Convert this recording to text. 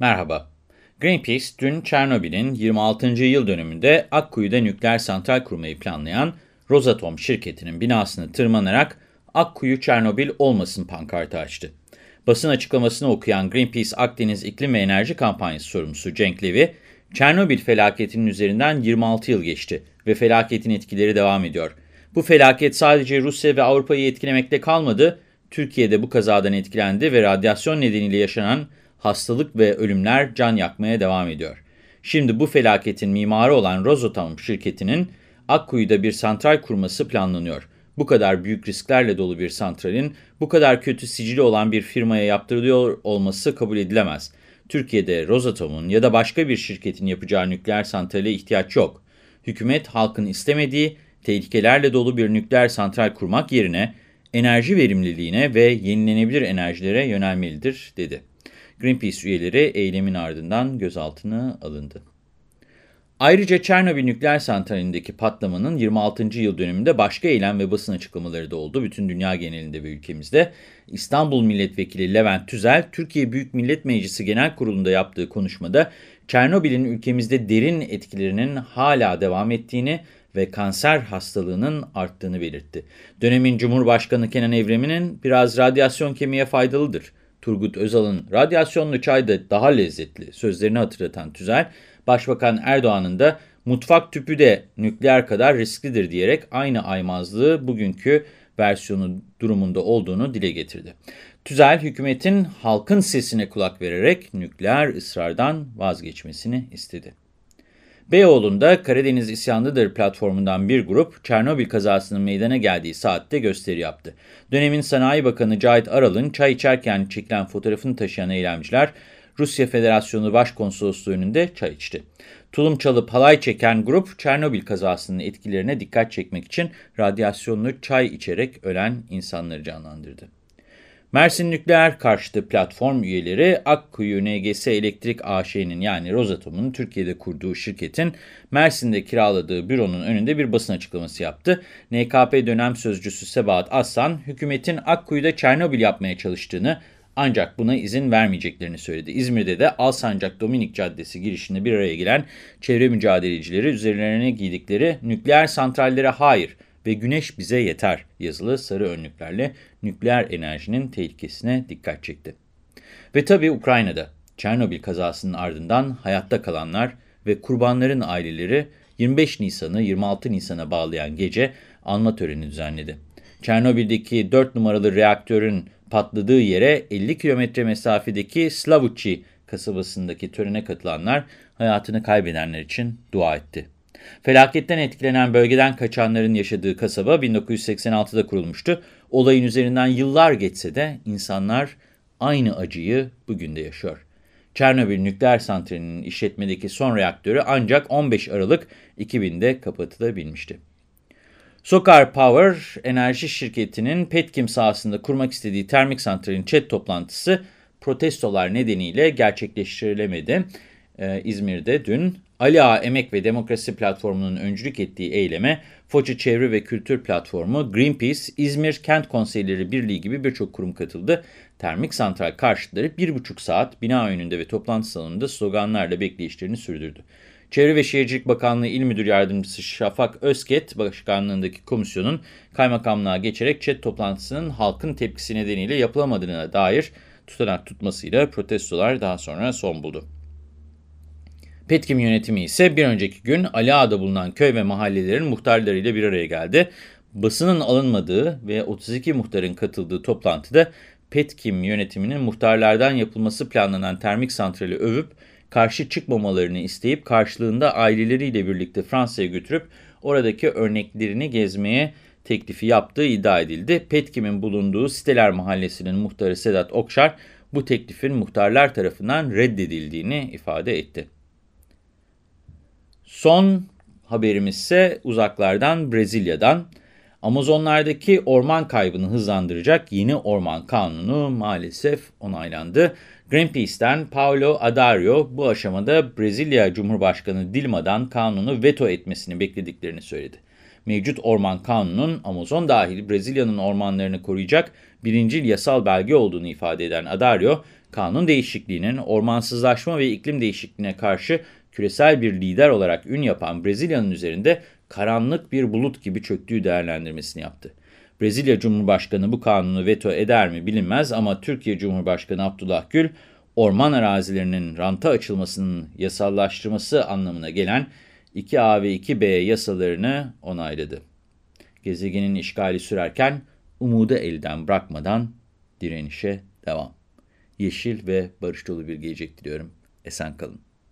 Merhaba. Greenpeace dün Çernobil'in 26. yıl dönümünde Akkuyu'da nükleer santral kurmayı planlayan Rosatom şirketinin binasını tırmanarak Akkuyu Çernobil olmasın pankartı açtı. Basın açıklamasını okuyan Greenpeace Akdeniz İklim ve Enerji Kampanyası sorumlusu Cenk Levy, Çernobil felaketinin üzerinden 26 yıl geçti ve felaketin etkileri devam ediyor. Bu felaket sadece Rusya ve Avrupa'yı etkilemekte kalmadı, Türkiye'de bu kazadan etkilendi ve radyasyon nedeniyle yaşanan hastalık ve ölümler can yakmaya devam ediyor. Şimdi bu felaketin mimarı olan Rosatom şirketinin Akkuyu'da bir santral kurması planlanıyor. Bu kadar büyük risklerle dolu bir santralin bu kadar kötü sicili olan bir firmaya yaptırılıyor olması kabul edilemez. Türkiye'de Rosatom'un ya da başka bir şirketin yapacağı nükleer santrale ihtiyaç yok. Hükümet halkın istemediği, tehlikelerle dolu bir nükleer santral kurmak yerine enerji verimliliğine ve yenilenebilir enerjilere yönelmelidir, dedi. Greenpeace üyeleri eylemin ardından gözaltına alındı. Ayrıca Çernobil nükleer santralindeki patlamanın 26. yıl dönümünde başka eylem ve basın açıklamaları da oldu. Bütün dünya genelinde ve ülkemizde. İstanbul Milletvekili Levent Tüzel, Türkiye Büyük Millet Meclisi Genel Kurulu'nda yaptığı konuşmada Çernobil'in ülkemizde derin etkilerinin hala devam ettiğini ve kanser hastalığının arttığını belirtti. Dönemin Cumhurbaşkanı Kenan Evren'in biraz radyasyon kemiğe faydalıdır. Turgut Özal'ın radyasyonlu çay da daha lezzetli sözlerini hatırlatan Tüzel, Başbakan Erdoğan'ın da mutfak tüpü de nükleer kadar risklidir diyerek aynı aymazlığı bugünkü versiyonu durumunda olduğunu dile getirdi. Tüzel, hükümetin halkın sesine kulak vererek nükleer ısrardan vazgeçmesini istedi. Beyoğlu'nda Karadeniz İsyanlıdır platformundan bir grup Çernobil kazasının meydana geldiği saatte gösteri yaptı. Dönemin Sanayi Bakanı Cahit Aral'ın çay içerken çekilen fotoğrafını taşıyan eylemciler Rusya Federasyonu Başkonsolosluğu önünde çay içti. Tulum çalıp halay çeken grup Çernobil kazasının etkilerine dikkat çekmek için radyasyonlu çay içerek ölen insanları canlandırdı. Mersin Nükleer Karşıtı Platform üyeleri Akkuyu NGS Elektrik AŞ'nin yani Rosatom'un Türkiye'de kurduğu şirketin Mersin'de kiraladığı büronun önünde bir basın açıklaması yaptı. NKP dönem sözcüsü Sebahat Aslan, hükümetin Akkuyu'da Çernobil yapmaya çalıştığını ancak buna izin vermeyeceklerini söyledi. İzmir'de de Alsancak Dominik Caddesi girişinde bir araya gelen çevre mücadelecileri üzerlerine giydikleri nükleer santrallere hayır ve güneş bize yeter yazılı sarı önlüklerle nükleer enerjinin tehlikesine dikkat çekti. Ve tabii Ukrayna'da Çernobil kazasının ardından hayatta kalanlar ve kurbanların aileleri 25 Nisan'ı 26 Nisan'a bağlayan gece anma töreni düzenledi. Çernobil'deki 4 numaralı reaktörün patladığı yere 50 kilometre mesafedeki Slavuchi kasabasındaki törene katılanlar hayatını kaybedenler için dua etti. Felaketten etkilenen bölgeden kaçanların yaşadığı kasaba 1986'da kurulmuştu. Olayın üzerinden yıllar geçse de insanlar aynı acıyı bugün de yaşıyor. Çernobil nükleer santralinin işletmedeki son reaktörü ancak 15 Aralık 2000'de kapatılabilmişti. Sokar Power enerji şirketinin Petkim sahasında kurmak istediği termik santralin chat toplantısı protestolar nedeniyle gerçekleştirilemedi. Ee, İzmir'de dün Ali Ağa Emek ve Demokrasi Platformu'nun öncülük ettiği eyleme Foça Çevre ve Kültür Platformu, Greenpeace, İzmir Kent Konseyleri Birliği gibi birçok kurum katıldı. Termik santral karşıtları bir buçuk saat bina önünde ve toplantı salonunda sloganlarla bekleyişlerini sürdürdü. Çevre ve Şehircilik Bakanlığı İl Müdür Yardımcısı Şafak Özket başkanlığındaki komisyonun kaymakamlığa geçerek chat toplantısının halkın tepkisi nedeniyle yapılamadığına dair tutanak tutmasıyla protestolar daha sonra son buldu. Petkim yönetimi ise bir önceki gün Ali Ağa'da bulunan köy ve mahallelerin muhtarlarıyla bir araya geldi. Basının alınmadığı ve 32 muhtarın katıldığı toplantıda Petkim yönetiminin muhtarlardan yapılması planlanan termik santrali övüp karşı çıkmamalarını isteyip karşılığında aileleriyle birlikte Fransa'ya götürüp oradaki örneklerini gezmeye teklifi yaptığı iddia edildi. Petkim'in bulunduğu Siteler Mahallesi'nin muhtarı Sedat Okşar bu teklifin muhtarlar tarafından reddedildiğini ifade etti. Son haberimiz ise uzaklardan Brezilya'dan. Amazonlardaki orman kaybını hızlandıracak yeni orman kanunu maalesef onaylandı. Greenpeace'ten Paulo Adario bu aşamada Brezilya Cumhurbaşkanı Dilma'dan kanunu veto etmesini beklediklerini söyledi. Mevcut orman kanunun Amazon dahil Brezilya'nın ormanlarını koruyacak birincil yasal belge olduğunu ifade eden Adario, Kanun değişikliğinin ormansızlaşma ve iklim değişikliğine karşı küresel bir lider olarak ün yapan Brezilya'nın üzerinde karanlık bir bulut gibi çöktüğü değerlendirmesini yaptı. Brezilya Cumhurbaşkanı bu kanunu veto eder mi bilinmez ama Türkiye Cumhurbaşkanı Abdullah Gül, orman arazilerinin ranta açılmasının yasallaştırması anlamına gelen 2A ve 2B yasalarını onayladı. Gezegenin işgali sürerken umudu elden bırakmadan direnişe devam. Yeşil ve barış dolu bir gelecek diliyorum. Esen kalın.